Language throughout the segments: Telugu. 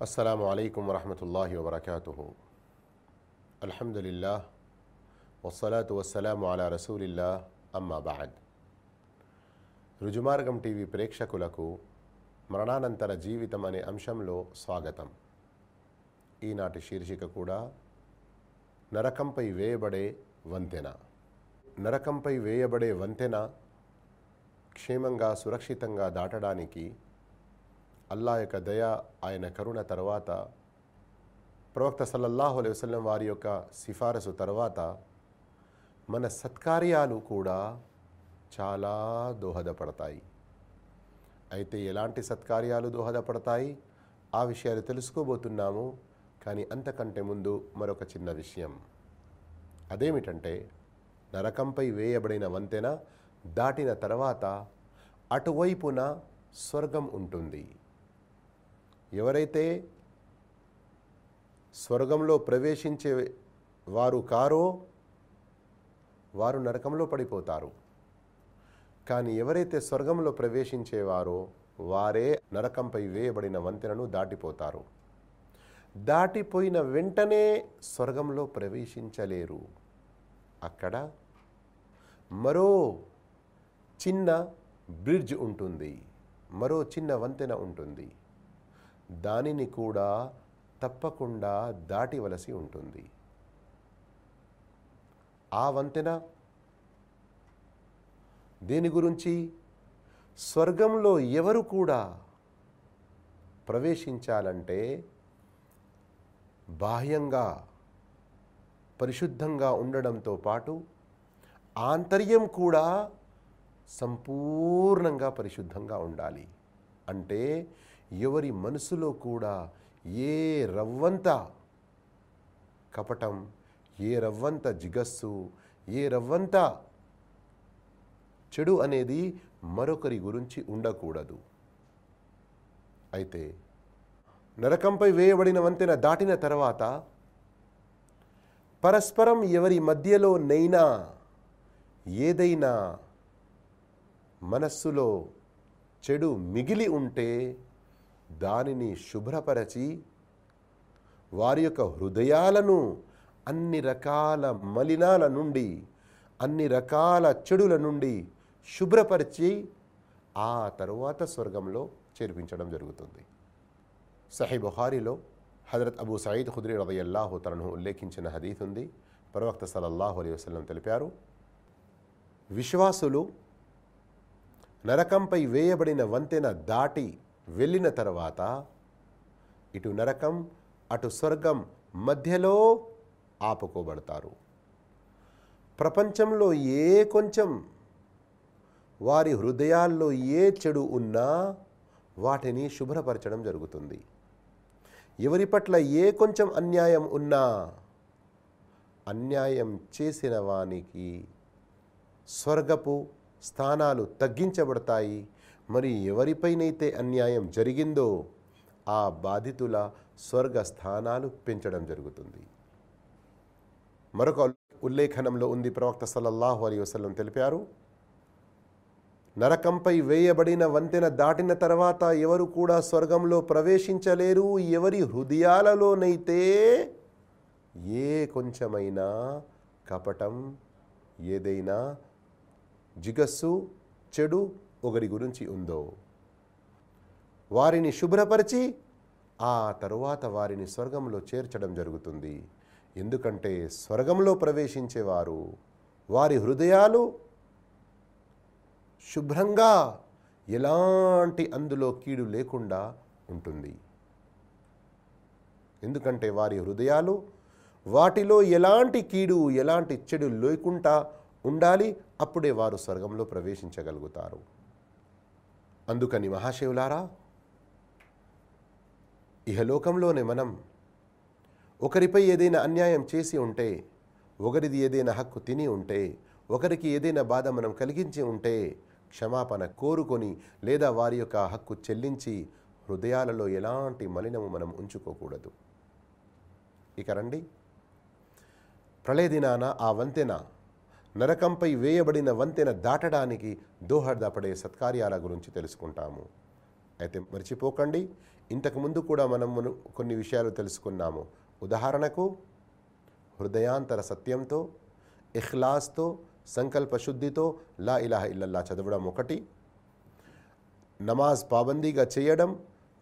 అస్సలం అయికు వరహతుల్లా వబర్కూ అల్హమ్దులిల్లా వసలాతు వసలాం అలా రసూలిల్లా అమ్మాబాద్ రుజుమార్గం టీవీ ప్రేక్షకులకు మరణానంతర జీవితం అనే అంశంలో స్వాగతం. ఈనాటి శీర్షిక కూడా నరకంపై వేయబడే వంతెన. నరకంపై వేయబడే వంతెన క్షేమంగా సురక్షితంగా దాటడానికి అల్లా యొక్క దయ ఆయన కరుణ తర్వాత ప్రవక్త సల్లల్లాహు అలై వసలం వారి యొక్క సిఫారసు తర్వాత మన సత్కార్యాలు కూడా చాలా దోహదపడతాయి. అయితే ఎలాంటి సత్కార్యాలు దోహదపడతాయి? ఆ విషయాలు తెలుసుకోబోతున్నాము. కానీ అంతకంటే ముందు మరొక చిన్న విషయం. అదేమిటంటే నరకంపై వేయబడిన వంతెన దాటిన తర్వాత అటువైపున స్వర్గం ఉంటుంది. ఎవరైతే స్వర్గంలో ప్రవేశించే వారు కారో వారు నరకంలో పడిపోతారు. కానీ ఎవరైతే స్వర్గంలో ప్రవేశించేవారో వారే నరకంపై వేయబడిన వంతెనను దాటిపోతారు. దాటిపోయిన వెంటనే స్వర్గంలో ప్రవేశించలేరు. అక్కడ మరో చిన్న బ్రిడ్జ్ ఉంటుంది. మరో చిన్న వంతెన ఉంటుంది. దానిని కూడా తప్పకుండా దాటివలసి ఉంటుంది. ఆ వంతెన దేని గురించి? స్వర్గంలో ఎవరు కూడా ప్రవేశించాలంటే బాహ్యంగా పరిశుద్ధంగా ఉండడంతో పాటు ఆంతర్యం కూడా సంపూర్ణంగా పరిశుద్ధంగా ఉండాలి. అంటే ఎవరి మనసులో కూడా ఏ రవ్వంత కపటం ఏ రవ్వంత జిగస్సు ఏ రవ్వంత చెడు అనేది మరొకరి గురించి ఉండకూడదు. అయితే నరకంపై వేయబడిన వంతెన దాటిన తర్వాత పరస్పరం ఎవరి మధ్యలో నైనా ఏదైనా మనస్సులో చెడు మిగిలి ఉంటే దానిని శుభ్రపరచి వారి యొక్క హృదయాలను అన్ని రకాల మలినాల నుండి అన్ని రకాల చెడుల నుండి శుభ్రపరిచి ఆ తరువాత స్వర్గంలో చేర్పించడం జరుగుతుంది. సహీ బుహారిలో హజరత్ అబూ సయీద్ ఖుద్రీ రదయల్లాహు తనను ఉల్లేఖించిన హదీత్ ఉంది. ప్రవక్త సలల్లాహు అలీ వసలం తెలిపారు విశ్వాసులు నరకంపై వేయబడిన వంతెన దాటి వెళ్ళిన తర్వాత ఇటు నరకం అటు స్వర్గం మధ్యలో ఆపుకోబడతారు. ప్రపంచంలో ఏ కొంచెం వారి హృదయాల్లో ఏ చెడు ఉన్నా వాటిని శుభ్రపరచడం జరుగుతుంది. ఎవరి పట్ల ఏ కొంచెం అన్యాయం ఉన్నా అన్యాయం చేసిన వానికి స్వర్గపు స్థానాలు తగ్గించబడతాయి. మరి ఎవరిపైనైతే అన్యాయం జరిగిందో ఆ బాధితుల స్వర్గ స్థానాలు పెంచడం జరుగుతుంది. మరొక ఉల్లేఖనంలో ఉంది ప్రవక్త సల్లల్లాహు అలీ వసలం తెలిపారు నరకంపై వేయబడిన వంతెన దాటిన తర్వాత ఎవరు కూడా స్వర్గంలో ప్రవేశించలేరు ఎవరి హృదయాలలోనైతే ఏ కొంచెమైనా కపటం ఏదైనా జిగస్సు చెడు ఒకరి గురించి ఉందో వారిని శుభ్రపరిచి ఆ తరువాత వారిని స్వర్గంలో చేర్చడం జరుగుతుంది. ఎందుకంటే స్వర్గంలో ప్రవేశించేవారు వారి హృదయాలు శుభ్రంగా ఎలాంటి అందులో కీడు లేకుండా ఉంటుంది. ఎందుకంటే వారి హృదయాలు వాటిలో ఎలాంటి కీడు ఎలాంటి చెడు లేకుండా ఉండాలి అప్పుడే వారు స్వర్గంలో ప్రవేశించగలుగుతారు. అందుకని మహాశివులారా ఇహలోకంలోనే మనం ఒకరిపై ఏదైనా అన్యాయం చేసి ఉంటే ఒకరిది ఏదైనా హక్కు తిని ఉంటే ఒకరికి ఏదైనా బాధ మనం కలిగించి ఉంటే క్షమాపణ కోరుకొని లేదా వారి యొక్క హక్కు చెల్లించి హృదయాలలో ఎలాంటి మలినము మనం ఉంచుకోకూడదు. ఇక రండి. ప్రళయ దినాన ఆ వంతెన నరకంపై వేయబడిన వంతెన దాటడానికి దోహదపడే సత్కార్యాల గురించి తెలుసుకుంటాము. అయితే మర్చిపోకండి ఇంతకుముందు కూడా మనం కొన్ని విషయాలు తెలుసుకున్నాము. ఉదాహరణకు హృదయాంతర సత్యంతో ఇఖ్లాస్తో సంకల్ప శుద్ధితో లా ఇలాహ ఇల్లల్లా చదవడం ఒకటి. నమాజ్ పాబందీగా చేయడం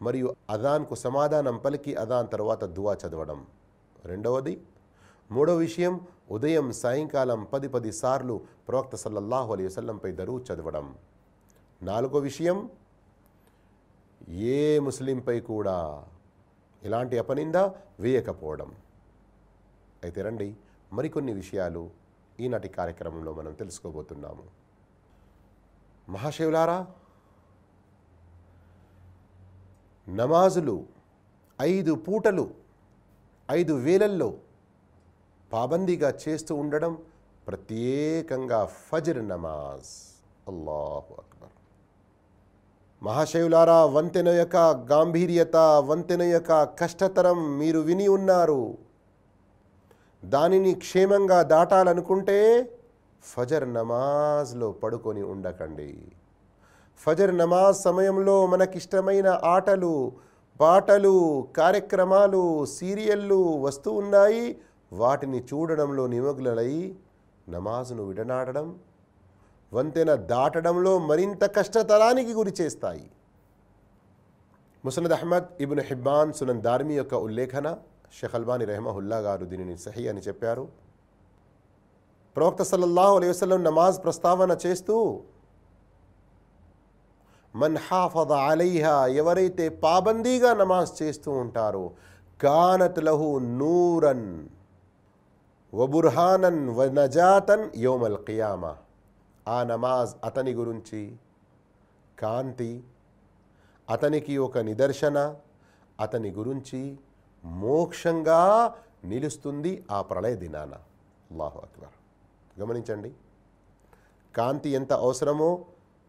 మరియు అదాన్కు సమాధానం పలికి అదాన్ తర్వాత దువా చదవడం. రెండవది మూడో విషయం ఉదయం సాయంకాలం పది పది సార్లు ప్రవక్త సల్లల్లాహు అలీ వసల్లంపై దరువు చదవడం. నాలుగో విషయం ఏ ముస్లింపై కూడా ఇలాంటి అపనింద వేయకపోవడం. అయితే రండి మరికొన్ని విషయాలు ఈనాటి కార్యక్రమంలో మనం తెలుసుకోబోతున్నాము. మహాశివులారా నమాజులు ఐదు పూటలు ఐదు వేలల్లో పాబందీగా చేస్తూ ఉండడం ప్రత్యేకంగా ఫజర్ నమాజ్. అల్లాహు అక్బర్. మహాశయులారా వంతెన యొక్క గాంభీర్యత వంతెన యొక్క కష్టతరం మీరు విని ఉన్నారు. దానిని క్షేమంగా దాటాలనుకుంటే ఫజర్ నమాజ్లో పడుకొని ఉండకండి. ఫజర్ నమాజ్ సమయంలో మనకిష్టమైన ఆటలు పాటలు కార్యక్రమాలు సీరియళ్ళు వస్తూ ఉన్నాయి. వాటిని చూడడంలో నిమగ్నలై నమాజును విడనాడడం వంతెన దాటడంలో మరింత కష్టతరానికి గురి చేస్తాయి. Musnad Ahmad Ibn Hibban Sunan Darimi యొక్క ఉల్లేఖన షెహల్బాని రెహమహుల్లా గారు దీనిని సహి అని చెప్పారు. ప్రవక్త సల్లల్లాహు అలైహి నమాజ్ ప్రస్తావన చేస్తూ మన్ హాఫద అలైహా ఎవరైతే పాబందీగా నమాజ్ చేస్తూ ఉంటారో కానత్ లహు నూరన్ వబుర్హానన్ వ నజాతన్ యోమల్ కియామా ఆ నమాజ్ అతని గురించి కాంతి అతనికి ఒక నిదర్శన అతని గురించి మోక్షంగా నిలుస్తుంది ఆ ప్రళయ దినాన. అల్లాహు అక్బర్. గమనించండి. కాంతి ఎంత అవసరమో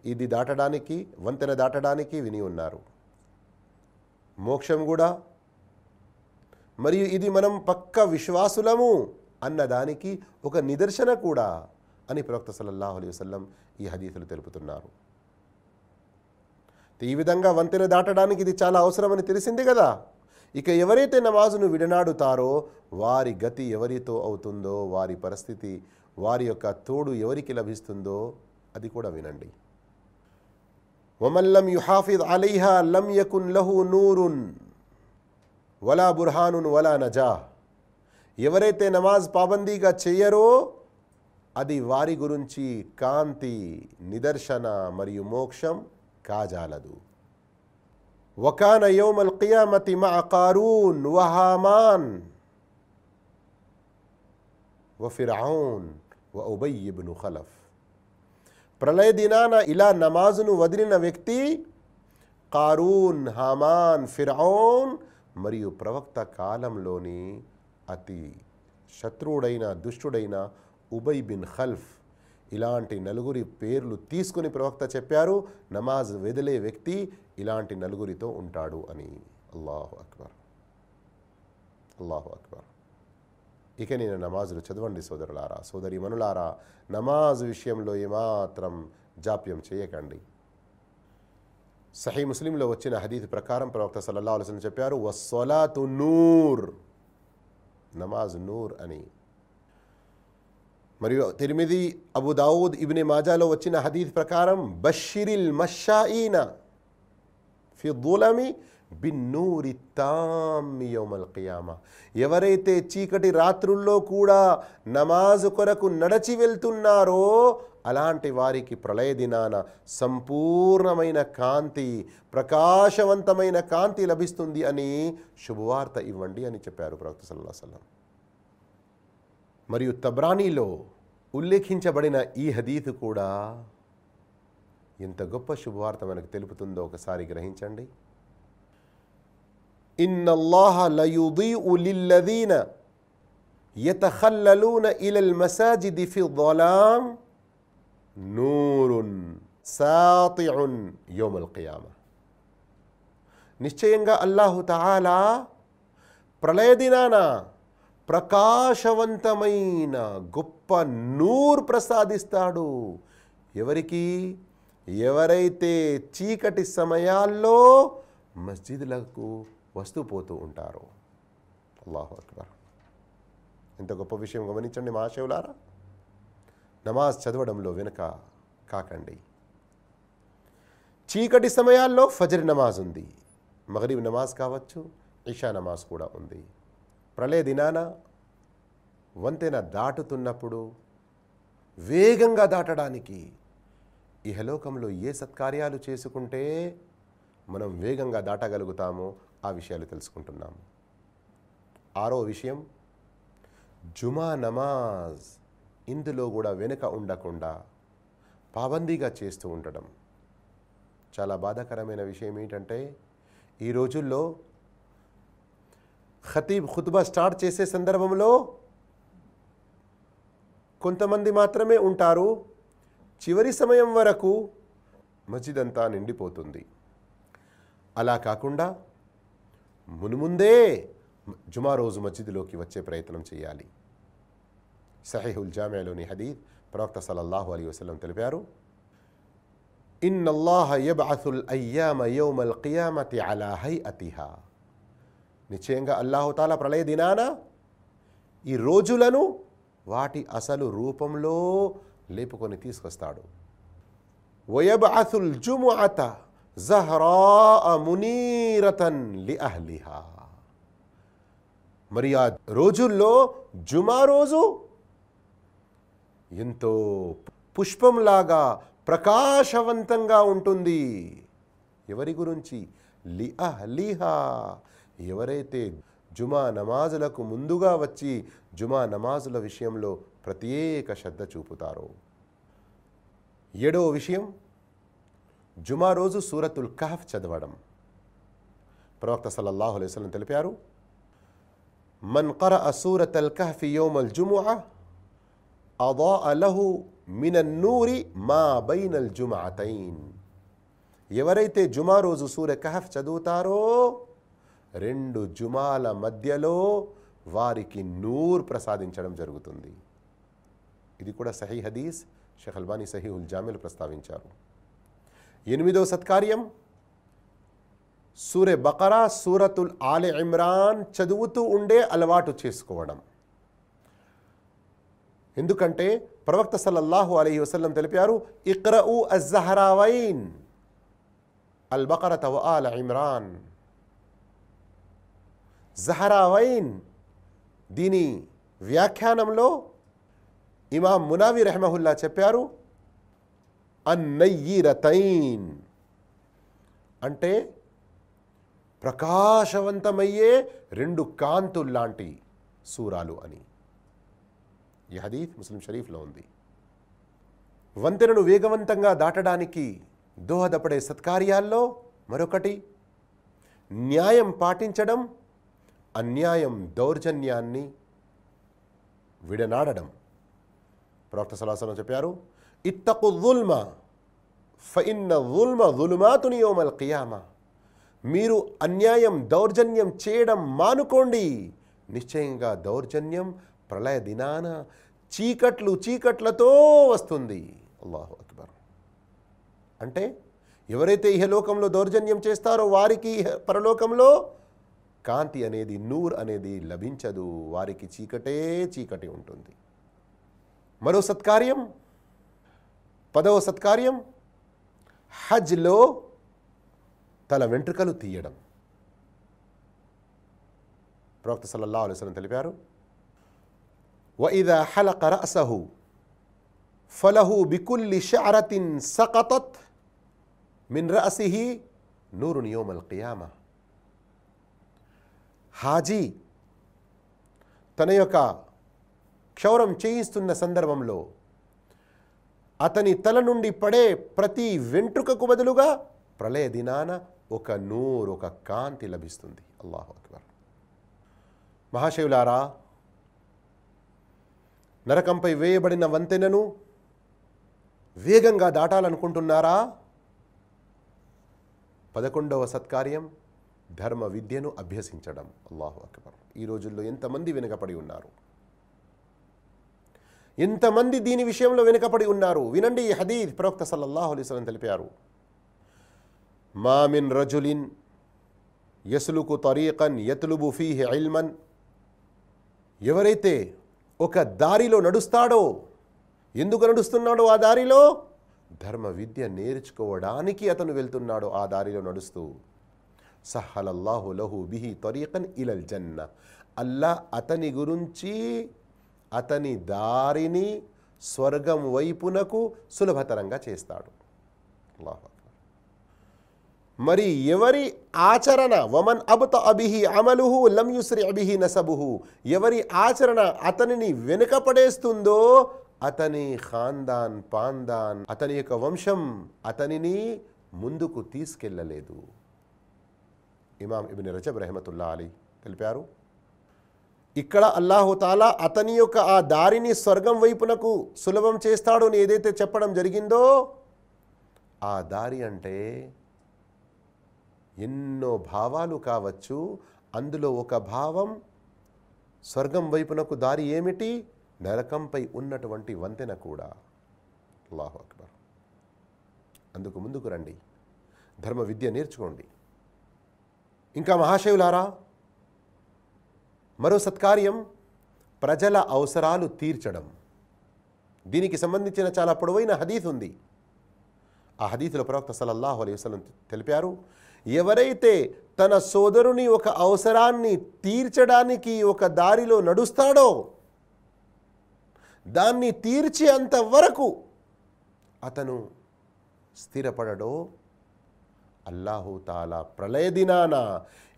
ఇది దాటడానికి వంతెన దాటడానికి విని ఉన్నారు. మోక్షం కూడా. మరియు ఇది మనం పక్క విశ్వాసులము. అన్నదానికి ఒక నిదర్శన కూడా అని ప్రవక్త సల్లల్లాహు అలైహి వసల్లం ఈ హదీసులు తెలుపుతున్నారు. ఈ విధంగా వంతెన దాటడానికి ఇది చాలా అవసరమని తెలిసింది కదా. ఇక ఎవరైతే నమాజును విడనాడుతారో వారి గతి ఎవరితో అవుతుందో వారి పరిస్థితి వారి యొక్క తోడు ఎవరికి లభిస్తుందో అది కూడా వినండి. వమల్లం యుహాఫిద్ అలైహా లం యకున్ లహు నూరున్ వలా బుర్హానున్ వలా నజా ఎవరైతే నమాజ్ పాబందీగా చేయరో అది వారి గురించి కాంతి నిదర్శన మరియు మోక్షం కాజాలదు. వకాన యోమల్ కియామతి మా కారూన్ వహామాన్ వఫిరాన్ వ ఉబయ్యిబ్ను ఖలఫ్ ప్రళయ దినాన ఇలా నమాజును వదిలిన వ్యక్తి కారూన్ హామాన్ ఫిరౌన్ మరియు ప్రవక్త కాలంలోని అతి శత్రువుడైన దుష్టుడైన ఉబై బిన్ ఖల్ఫ్ ఇలాంటి నలుగురి పేర్లు తీసుకుని ప్రవక్త చెప్పారు నమాజ్ వెదిలే వ్యక్తి ఇలాంటి నలుగురితో ఉంటాడు అని. అల్లాహు అక్బర్. అల్లాహు అక్బర్. ఇక నేను నమాజులు చదవండి సోదరులారా సోదరి మనులారా నమాజ్ విషయంలో ఏమాత్రం జాప్యం చేయకండి. సహీ ముస్లింలో వచ్చిన హదీద్ ప్రకారం ప్రవక్త సల్లల్లా అలసిన చెప్పారు వస్సలాతు నూర్ నమాజ్ నూర్ అని. మరియు తిరిమిది అబు దావుద్ ఇబ్ని మాజాలో వచ్చిన హదీద్ ప్రకారం బషిరిల్ మషాయిన ఫి బిన్నూరి తామి ఎవరైతే చీకటి రాత్రుల్లో కూడా నమాజు కొరకు నడచి వెళ్తున్నారో అలాంటి వారికి ప్రళయ దినాన సంపూర్ణమైన కాంతి ప్రకాశవంతమైన కాంతి లభిస్తుంది అని శుభవార్త ఇవ్వండి అని చెప్పారు ప్రవక్త సల్లా సలం మరియు తబ్రానీలో ఉల్లేఖించబడిన ఈ హదీత్ కూడా ఎంత గొప్ప శుభవార్త మనకు తెలుపుతుందో ఒకసారి గ్రహించండి. ఇన్నల్లాహ లయుదీఉ లిల్లదీన యతఖల్లలూన ఇలల్ మసాజిది ఫి ظلام నూరున్ సాతిఉన్ యోమల్ కియామ నిశ్చయంగా అల్లాహు తాలా ప్రళయ దినాన ప్రకాశవంతమైన గొప్ప నూర్ ప్రసాదిస్తాడు ఎవరికి ఎవరైతే చీకటి సమయాల్లో మస్జిద్లకు వస్తూ పోతూ ఉంటారు. అల్లాహు అక్బర్. ఎంత గొప్ప విషయం గమనించండి మహాశివులారా. నమాజ్ చదవడంలో వెనుక కాకండి. చీకటి సమయాల్లో ఫజర్ నమాజ్ ఉంది. మగరీబ్ నమాజ్ కావచ్చు ఇషా నమాజ్ కూడా ఉంది. ప్రళయ దినాన వంతెన దాటుతున్నప్పుడు వేగంగా దాటడానికి ఇహలోకంలో ఏ సత్కార్యాలు చేసుకుంటే మనం వేగంగా దాటగలుగుతామో ఆ విషయాలు తెలుసుకుంటున్నాము ఆరో విషయం జుమా నమాజ్ ఇందులో కూడా వెనుక ఉండకుండా పాబందీగా చేస్తూ ఉండడం. చాలా బాధాకరమైన విషయం ఏంటంటే ఈ రోజుల్లో ఖతీబ్ ఖుత్బా స్టార్ట్ చేసే సందర్భంలో కొంతమంది మాత్రమే ఉంటారు. చివరి సమయం వరకు మస్జిద్ అంతా నిండిపోతుంది. అలా కాకుండా మునుముందే జుమా రోజు మస్జిద్లోకి వచ్చే ప్రయత్నం చేయాలి. సహీహుల్ జామియాలోని హదీద్ ప్రవక్త సలల్లాహు అలీ వసలం తెలిపారు ఇన్నల్లాహ యబ్అథుల్ అయ్యామ యౌమల్ కియామతి అలా హై అతిహా నిశ్చయంగా అల్లాహుతాల ప్రళయ దినాన ఈ రోజులను వాటి అసలు రూపంలో లేపుకొని తీసుకొస్తాడు. వయబ్అథుల్ జుముఅత జహరా మునీరతన్ లి అహ్లిహా మరి ఆ రోజుల్లో జుమా రోజు ఎంతో పుష్పంలాగా ప్రకాశవంతంగా ఉంటుంది. ఎవరి గురించి? లి అహ్లిహా ఎవరైతే జుమా నమాజులకు ముందుగా వచ్చి జుమా నమాజుల విషయంలో ప్రత్యేక శ్రద్ధ చూపుతారో. ఏడో విషయం జుమా రోజు సూరతుల్ కహఫ్ చదవడం. ప్రవక్త సల్లల్లాహు అలైవలం తెలిపారు మన్ కర అసూరత్ అల్ కహఫ్ యోమల్ జుముఆ అదా అలహు మినన్నూరి మా బైనల్ జుమాతైన్ ఎవరైతే జుమా రోజు సూర్య కహఫ్ చదువుతారో రెండు జుమాల మధ్యలో వారికి నూర్ ప్రసాదించడం జరుగుతుంది. ఇది కూడా సహీ హదీస్ షేఖ్ అల్బానీ సహీ ఉల్ జామీలు ప్రస్తావించారు. ఎనిమిదవ సత్కార్యం. సూర్య బకరా సూరతుల్ ఆలె ఇమ్రాన్ చదువుతూ ఉండే అలవాటు చేసుకోవడం. ఎందుకంటే ప్రవక్త సల్లల్లాహు అలీ వసల్లం తెలిపారు ఇక్రఉ అజ్జహరావైన్ అల్ బకర వ ఆల ఇమ్రాన్. జహరావైన్ దీని వ్యాఖ్యానంలో ఇమాం మునావి రెహమహుల్లా చెప్పారు అన్నయ్యిరతైన్. అంటే ప్రకాశవంతమయ్యే రెండు కాంతుల్లాంటి సూరాలు అని. ఈ హదీఫ్ ముస్లిం షరీఫ్లో ఉంది. వంతెనను వేగవంతంగా దాటడానికి దోహదపడే సత్కార్యాల్లో మరొకటి న్యాయం పాటించడం అన్యాయం దౌర్జన్యాన్ని విడనాడడం. ప్రవక్త సలాసనం చెప్పారు ఇత్తకు దుల్మ ఫయిన్న జుల్మ దులుమాతుని యోమల్ కియామా. మీరు అన్యాయం దౌర్జన్యం చేయడం మానుకోండి. నిశ్చయంగా దౌర్జన్యం ప్రళయ దినాన చీకట్లు చీకట్లతో వస్తుంది. అల్లాహు అక్బర్. అంటే ఎవరైతే ఇహలోకంలో దౌర్జన్యం చేస్తారో వారికి పరలోకంలో కాంతి అనేది నూర్ అనేది లభించదు. వారికి చీకటే చీకటి ఉంటుంది. మరో సత్కార్యం. పదవ సత్కార్యం హజ్లో తన వెంట్రుకలు తీయడం ప్రవక్త సల్లల్లాహు అలైహి వసల్లం తెలిపారు وإذا حلق رأسه فله بكل شعرة سقطت من رأسه نور يوم القيامة హాజీ తన యొక్క క్షౌరం చేయిస్తున్న సందర్భంలో అతని తల నుండి పడే ప్రతి వెంట్రుకకు బదులుగా ప్రళయ దినాన ఒక నూరు ఒక కాంతి లభిస్తుంది. అల్లాహు అక్బర్. మహాశివులారా నరకంపై వేయబడిన వంతెనను వేగంగా దాటాలనుకుంటున్నారా? పదకొండవ సత్కార్యం ధర్మ విద్యను అభ్యసించడం. అల్లాహు అక్బర్. ఈ రోజుల్లో ఎంతమంది వెనుకపడి ఉన్నారు? ఇంతమంది దీని విషయంలో వెనుకపడి ఉన్నారు. వినండి ఈ హదీద్ ప్రవక్త సల్లల్లాహు అలైహి తెలిపారు. మామిన్ రజులిన్ యసులుకు తరీకన్ యతులుబు ఫీహి ఇల్మన్. ఎవరైతే ఒక దారిలో నడుస్తాడో ఎందుకు నడుస్తున్నాడో ఆ దారిలో? ధర్మ విద్య నేర్చుకోవడానికి అతను వెళ్తున్నాడు ఆ దారిలో నడుస్తూ సహలల్లాహు లహు బిహి తరీకన్ ఇలల్ జన్న. అల్లా అతని గురించి అతని దారిని స్వర్గం వైపునకు సులభతరంగా చేస్తాడు. మరి ఎవరి ఆచరణ? వమన్ అబత అభిహి అమలుహు లంయుశ్రీ అభిహి నసబుహు. ఎవరి ఆచరణ అతనిని వెనుకపడేస్తుందో అతని ఖాందాన్ పాందాన్ అతని యొక్క వంశం అతనిని ముందుకు తీసుకెళ్ళలేదు ఇమాం ఇబిన్ రజబ్ రెహమతుల్లా అలీ తెలిపారు ఇక్కడ అల్లాహుతాలా అతని యొక్క ఆ దారిని స్వర్గం వైపునకు సులభం చేస్తాడు అని ఏదైతే చెప్పడం జరిగిందో ఆ దారి అంటే ఎన్నో భావాలు కావచ్చు. అందులో ఒక భావం స్వర్గం వైపునకు దారి ఏమిటి? నరకంపై ఉన్నటువంటి వంతెన కూడా. అల్లాహు అక్బర్. అందుకు ముందుకు రండి. ధర్మ విద్య నేర్చుకోండి. ఇంకా మహాశివులారా మరో సత్కార్యం ప్రజల అవసరాలు తీర్చడం. దీనికి సంబంధించిన చాలా పొడవైన హదీత్ ఉంది. ఆ హదీతుల ప్రవక్త సలల్లాహు అలైహి వసలం తెలిపారు ఎవరైతే తన సోదరుని ఒక అవసరాన్ని తీర్చడానికి ఒక దారిలో నడుస్తాడో దాన్ని తీర్చేంత వరకు అతను స్థిరపడడో అల్లాహు తాలా ప్రళయ దినాన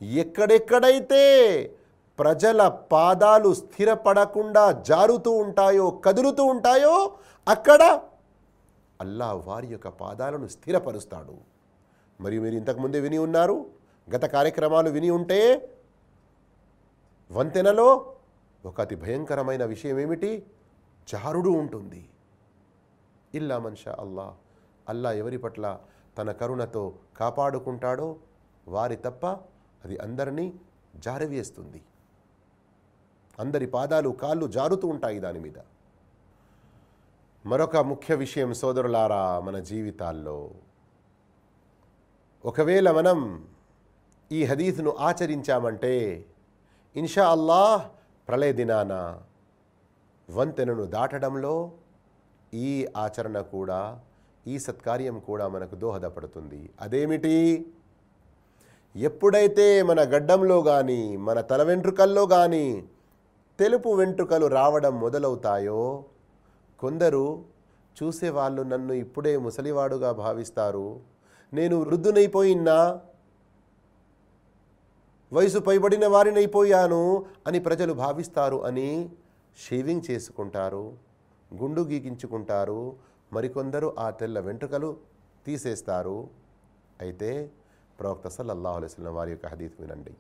ఎక్కడెక్కడైతే ప్రజల పాదాలు స్థిరపడకుండా జారుతూ ఉంటాయో కదులుతూ ఉంటాయో అక్కడ అల్లా వారి యొక్క పాదాలను స్థిరపరుస్తాడు. మరియు మీరు ఇంతకుముందే విని ఉన్నారు గత కార్యక్రమాలు విని ఉంటే వంతెనలో ఒక అతి భయంకరమైన విషయం ఏమిటి? జారుడు ఉంటుంది. ఇల్లా మన్షా అల్లా అల్లా ఎవరి పట్ల తన కరుణతో కాపాడుకుంటాడో వారి తప్ప అది అందరినీ జారవేస్తుంది. అందరి పాదాలు కాళ్ళు జారుతూ ఉంటాయి దాని మీద. మరొక ముఖ్య విషయం సోదరులారా మన జీవితాల్లో. ఒకవేళ మనం ఈ హదీస్ను ఆచరించామంటే ఇన్షా అల్లాహ్ ప్రళయ దినాన వంతెనను దాటడంలో ఈ ఆచరణ కూడా ఈ సత్కార్యం కూడా మనకు దోహదపడుతుంది. అదేమిటి? ఎప్పుడైతే మన గడ్డంలో కానీ మన తల వెంట్రుకల్లో కానీ తెలుపు వెంట్రుకలు రావడం మొదలవుతాయో? కొందరు చూసేవాళ్ళు నన్ను ఇప్పుడే ముసలివాడుగా భావిస్తారు. నేను వృద్ధునైపోయినా వయసు పైబడిన వారినైపోయాను అని ప్రజలు భావిస్తారు అని షేవింగ్ చేసుకుంటారు గుండు గీకించుకుంటారు మరికొందరు ఆ తెల్ల వెంట్రుకలు తీసేస్తారు. అయితే ప్రవక్త సల్లల్లాహు అలైహి వారి యొక్క హదీత్ వినండి.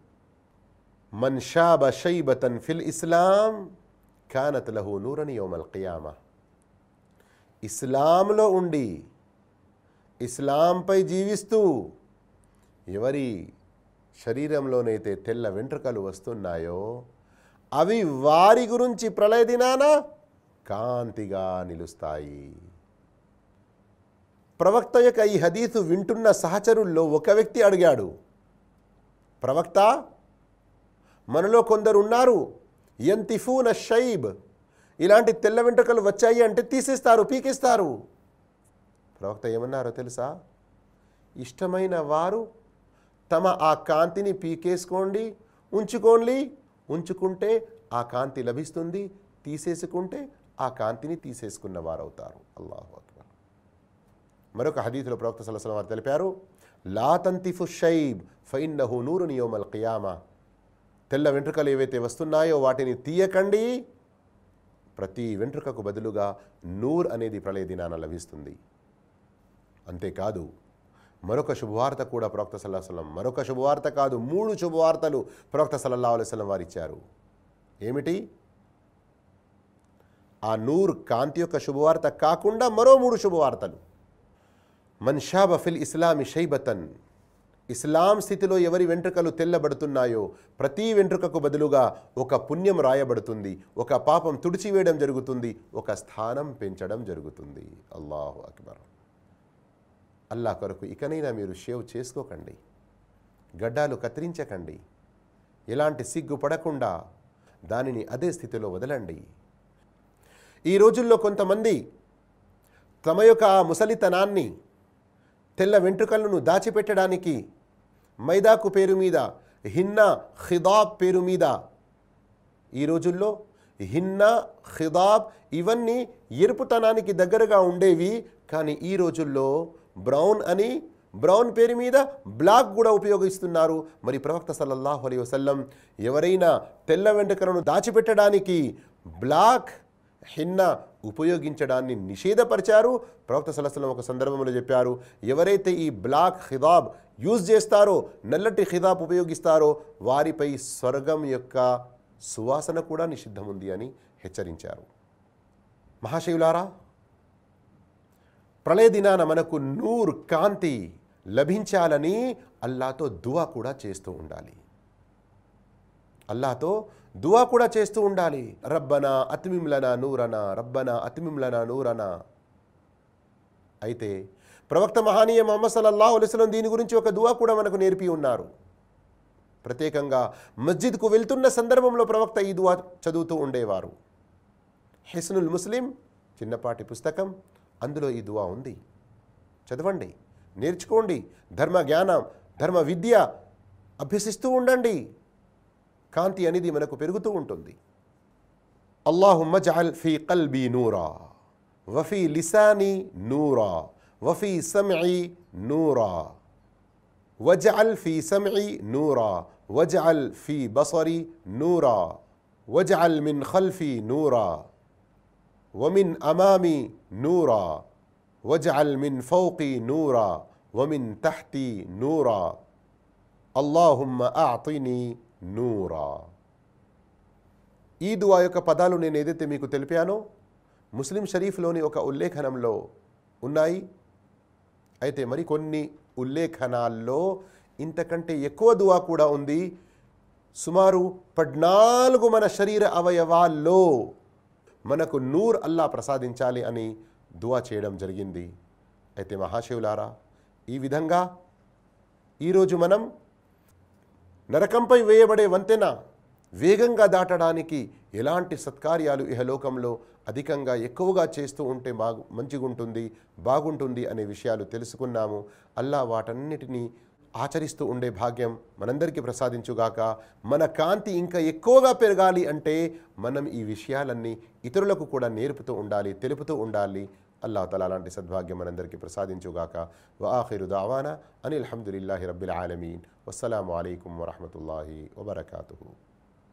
మన్షాబ షైబతన్ ఫిల్ ఇస్లాం కానత్ లహు నూరని యోమల్ కియామా ఇస్లాంలో ఉండి ఇస్లాంపై జీవిస్తూ ఎవరి శరీరంలోనైతే తెల్ల వెంట్రుకలు వస్తున్నాయో అవి వారి గురించి ప్రళయ దినాన కాంతిగా నిలుస్తాయి. ప్రవక్త యొక్క ఈ హదీసు వింటున్న సహచరుల్లో ఒక వ్యక్తి అడిగాడు ప్రవక్త మనలో కొందరు ఉన్నారు ఎంతిఫూన షైబ్. ఇలాంటి తెల్ల వెంట్రుకలు వచ్చాయి అంటే తీసేస్తారు పీకిస్తారు. ప్రవక్త ఏమన్నారో తెలుసా? ఇష్టమైన వారు తమ ఆ కాంతిని పీకేసుకోండి ఉంచుకోండి. ఉంచుకుంటే ఆ కాంతి లభిస్తుంది తీసేసుకుంటే ఆ కాంతిని తీసేసుకున్న వారవుతారు. అల్లాహు అక్బర్. మరొక హదీతులో ప్రవక్త సలసలం వారు తెలిపారు లా తంతిఫు షైబ్ ఫైన్నహు నూరు నియోమల్ కియామా. తెల్ల వెంట్రుకలు ఏవైతే వస్తున్నాయో వాటిని తీయకండి. ప్రతి వెంట్రుకకు బదులుగా నూర్ అనేది ప్రళయ దినాన లభిస్తుంది. అంతేకాదు మరొక శుభవార్త కూడా ప్రవక్త సల్లాహ్ సలం మరొక శుభవార్త కాదు మూడు శుభవార్తలు ప్రవక్త సల్లల్లా అలైహి వారు ఇచ్చారు ఏమిటి? ఆ నూర్ కాంతి యొక్క శుభవార్త కాకుండా మరో మూడు శుభవార్తలు. మన్షాబఫిల్ ఇస్లామి షైబతన్ ఇస్లాం స్థితిలో ఎవరి వెంట్రుకలు తెల్లబడుతున్నాయో ప్రతి వెంట్రుకకు బదులుగా ఒక పుణ్యం రాయబడుతుంది ఒక పాపం తుడిచివేయడం జరుగుతుంది ఒక స్థానం పెంచడం జరుగుతుంది. అల్లాహు అక్బర్. అల్లా కొరకు ఇకనైనా మీరు షేవ్ చేసుకోకండి. గడ్డాలు కత్తిరించకండి. ఎలాంటి సిగ్గు పడకుండా దానిని అదే స్థితిలో వదలండి. ఈ రోజుల్లో కొంతమంది తమ యొక్క ఆ ముసలితనాన్ని తెల్ల వెంట్రుకలను దాచిపెట్టడానికి మైదాకు పేరు మీద హిన్నా ఖిదాబ్ పేరు మీద. ఈ రోజుల్లో హిన్నా ఖిదాబ్ ఇవన్నీ ఎరుపుతనానికి దగ్గరగా ఉండేవి. కానీ ఈ రోజుల్లో బ్రౌన్ అని బ్రౌన్ పేరు మీద బ్లాక్ కూడా ఉపయోగిస్తున్నారు. మరి ప్రవక్త సల్లల్లాహు అలై వసల్లం ఎవరైనా తెల్ల వెంటకలను దాచిపెట్టడానికి బ్లాక్ హిన్న ఉపయోగించడాన్ని నిషేధపరిచారు. ప్రవక్త సలసలం ఒక సందర్భంలో చెప్పారు ఎవరైతే ఈ బ్లాక్ హిదాబ్ యూజ్ చేస్తారో నల్లటి ఖిదాబ్ ఉపయోగిస్తారో వారిపై స్వర్గం యొక్క సువాసన కూడా నిషిద్ధం ఉంది అని హెచ్చరించారు. మహాశివులారా ప్రళయ దినాన మనకు నూర్ కాంతి లభించాలని అల్లాతో దువా కూడా చేస్తూ ఉండాలి. అల్లాతో దువా కూడా చేస్తూ ఉండాలి. రబ్బనా అతిమిమ్లనా నూరనా రబ్బనా అతిమిమ్లనా నూరనా. అయితే ప్రవక్త మహానీయ మహమ్మద్ సల్లల్లాహు అలిస్లం దీని గురించి ఒక దువా కూడా మనకు నేర్పి ఉన్నారు. ప్రత్యేకంగా మస్జిద్కు వెళ్తున్న సందర్భంలో ప్రవక్త ఈ దువా చదువుతూ ఉండేవారు. హెస్నుల్ ముస్లిం చిన్నపాటి పుస్తకం అందులో ఈ దువా ఉంది. చదవండి నేర్చుకోండి ధర్మ జ్ఞానం ధర్మ విద్య అభ్యసిస్తూ ఉండండి. కాంతి అనేది మనకు పెరుగుతూ ఉంటుంది. అల్లాహుమ్మ జఅల్ ఫీ కల్బీ నూరా వఫీ లిసానీ నూరా వఫీ సమఈ నూరా వజఅల్ ఫీ సమఈ నూరా వజఅల్ ఫీ బసరి నూరా వజఅల్ మిన్ ఖల్ఫీ నూరా ومن أمامي نورا واجعل من فوقي نورا ومن تحتي نورا اللهم أعطني నూరా ఈ దువా యొక్క పదాలు నేను ఏదైతే మీకు తెలిపానో ముస్లిం షరీఫ్లోని ఒక ఉల్లేఖనంలో ఉన్నాయి అయితే మరికొన్ని ఉల్లేఖనాల్లో ఇంతకంటే ఎక్కువ దువా కూడా ఉంది. సుమారు పద్నాలుగు మన శరీర అవయవాల్లో మనకు నూర్ అల్లా ప్రసాదించాలి అని దువా చేయడం జరిగింది. అయితే మహాశివులారా ఈ విధంగా ఈరోజు మనం నరకంపై వేయబడే వంతెన వేగంగా దాటడానికి ఎలాంటి సత్కార్యాలు ఇహలోకంలో అధికంగా ఎక్కువగా చేస్తూ ఉంటే బాగు మంచిగుంటుంది బాగుంటుంది అనే విషయాలు తెలుసుకున్నాము. అల్లా వాటన్నిటినీ ఆచరిస్తూ ఉండే భాగ్యం మనందరికీ ప్రసాదించుగాక. మన కాంతి ఇంకా ఎక్కువగా పెరగాలి అంటే మనం ఈ విషయాలన్నీ ఇతరులకు కూడా నేర్పుతూ ఉండాలి తెలుపుతూ ఉండాలి. అల్లా తల అలాంటి సద్భాగ్యం మనందరికీ ప్రసాదించుగాక. వాఖిరు దావానా అని అల్హమ్దులిల్లాహి రబ్బిల్ ఆలమీన్. వస్సలాము అలైకుం వరహమతుల్లాహి వబర్కాతుహు.